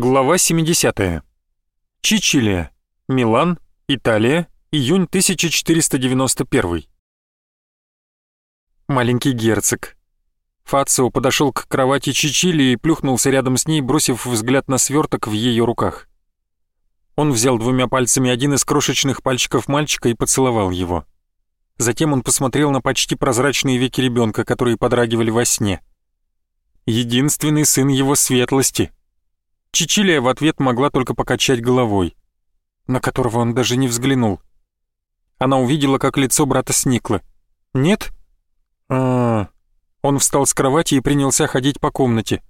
Глава 70. Чичилия. Милан, Италия, июнь 1491. Маленький герцог. Фацио подошел к кровати Чичилии и плюхнулся рядом с ней, бросив взгляд на сверток в ее руках. Он взял двумя пальцами один из крошечных пальчиков мальчика и поцеловал его. Затем он посмотрел на почти прозрачные веки ребенка, которые подрагивали во сне. Единственный сын его светлости — Чичилия в ответ могла только покачать головой, на которого он даже не взглянул. Она увидела, как лицо брата сникло. «Нет?» а -а -а. Он встал с кровати и принялся ходить по комнате.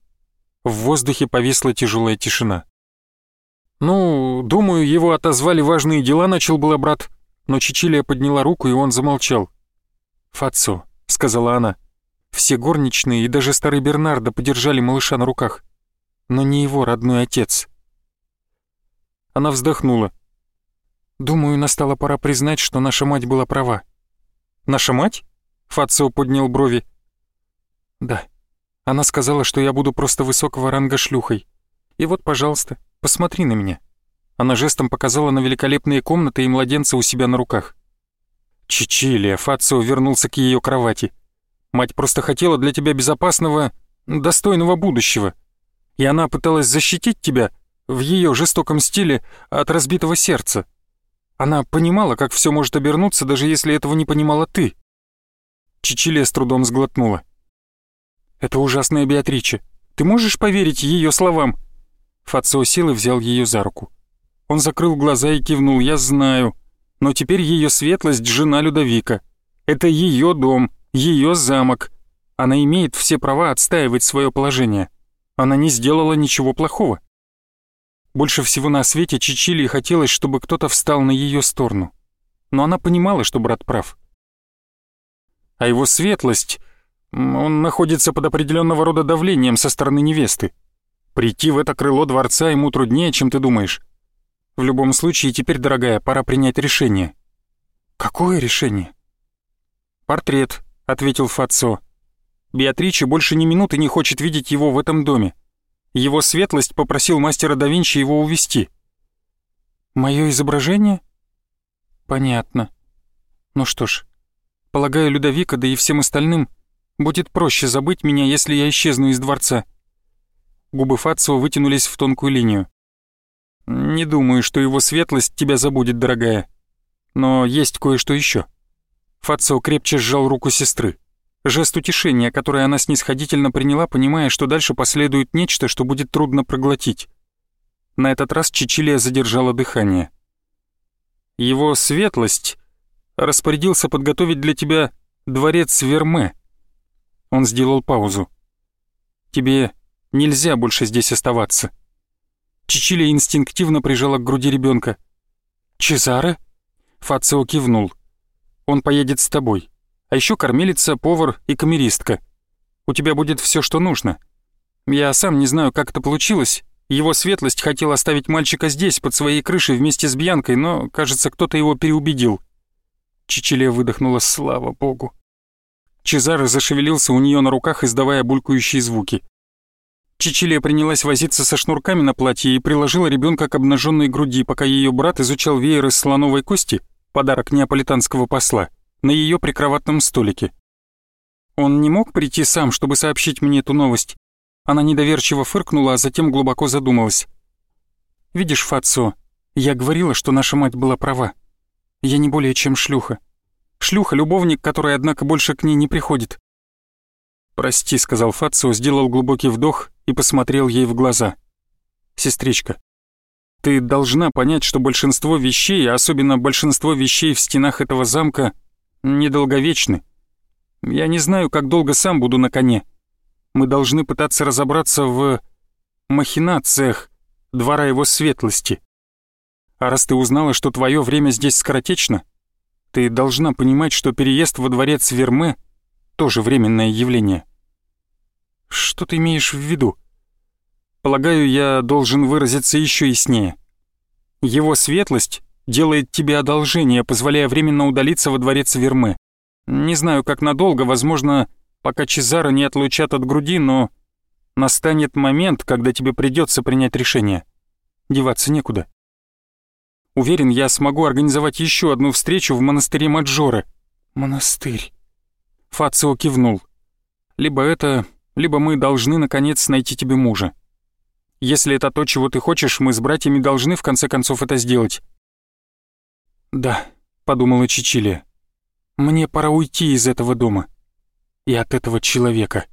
В воздухе повисла тяжелая тишина. «Ну, думаю, его отозвали важные дела», — начал было брат. Но Чичилия подняла руку, и он замолчал. «Фацо», — сказала она. Все горничные и даже старый Бернардо подержали малыша на руках но не его родной отец. Она вздохнула. «Думаю, настала пора признать, что наша мать была права». «Наша мать?» Фацио поднял брови. «Да. Она сказала, что я буду просто высокого ранга шлюхой. И вот, пожалуйста, посмотри на меня». Она жестом показала на великолепные комнаты и младенца у себя на руках. Чичилия, Фацио вернулся к ее кровати. «Мать просто хотела для тебя безопасного, достойного будущего и она пыталась защитить тебя в ее жестоком стиле от разбитого сердца. Она понимала, как все может обернуться, даже если этого не понимала ты. Чичилия с трудом сглотнула. «Это ужасная Беатриче. Ты можешь поверить ее словам?» Фацио сел и взял ее за руку. Он закрыл глаза и кивнул. «Я знаю. Но теперь ее светлость — жена Людовика. Это ее дом, ее замок. Она имеет все права отстаивать свое положение. Она не сделала ничего плохого. Больше всего на свете Чичилии хотелось, чтобы кто-то встал на ее сторону. Но она понимала, что брат прав. А его светлость, он находится под определенного рода давлением со стороны невесты. Прийти в это крыло дворца ему труднее, чем ты думаешь. В любом случае, теперь, дорогая, пора принять решение. Какое решение? Портрет, ответил Фацо. Беатриче больше ни минуты не хочет видеть его в этом доме. Его светлость попросил мастера да Винчи его увести. Мое изображение? Понятно. Ну что ж, полагаю, Людовика, да и всем остальным будет проще забыть меня, если я исчезну из дворца. Губы Фацио вытянулись в тонкую линию. Не думаю, что его светлость тебя забудет, дорогая. Но есть кое-что еще. Фацио крепче сжал руку сестры. Жест утешения, который она снисходительно приняла, понимая, что дальше последует нечто, что будет трудно проглотить. На этот раз Чичилия задержала дыхание. «Его светлость распорядился подготовить для тебя дворец Верме». Он сделал паузу. «Тебе нельзя больше здесь оставаться». Чичилия инстинктивно прижала к груди ребенка. «Чезаре?» Фацио кивнул. «Он поедет с тобой а еще кормилица, повар и камеристка. У тебя будет все, что нужно. Я сам не знаю, как это получилось. Его светлость хотел оставить мальчика здесь, под своей крышей, вместе с Бьянкой, но, кажется, кто-то его переубедил. Чичилия выдохнула «Слава Богу». Чезаро зашевелился у нее на руках, издавая булькающие звуки. Чичилия принялась возиться со шнурками на платье и приложила ребенка к обнаженной груди, пока ее брат изучал веер из слоновой кости, подарок неаполитанского посла на ее прикроватном столике. Он не мог прийти сам, чтобы сообщить мне эту новость. Она недоверчиво фыркнула, а затем глубоко задумалась. «Видишь, Фацо, я говорила, что наша мать была права. Я не более чем шлюха. Шлюха-любовник, который, однако, больше к ней не приходит». «Прости», — сказал Фацио, сделал глубокий вдох и посмотрел ей в глаза. «Сестричка, ты должна понять, что большинство вещей, а особенно большинство вещей в стенах этого замка, недолговечны. Я не знаю, как долго сам буду на коне. Мы должны пытаться разобраться в махинациях двора его светлости. А раз ты узнала, что твое время здесь скоротечно, ты должна понимать, что переезд во дворец Верме тоже временное явление. Что ты имеешь в виду? Полагаю, я должен выразиться еще яснее. Его светлость делает тебе одолжение, позволяя временно удалиться во дворец Вермы. Не знаю, как надолго, возможно, пока Чезаро не отлучат от груди, но Настанет момент, когда тебе придется принять решение. Деваться некуда. Уверен, я смогу организовать еще одну встречу в монастыре Маджоры. Монастырь. Фацио кивнул. Либо это, либо мы должны, наконец, найти тебе мужа. Если это то, чего ты хочешь, мы с братьями должны в конце концов это сделать. Да, подумала Чичилия. Мне пора уйти из этого дома и от этого человека.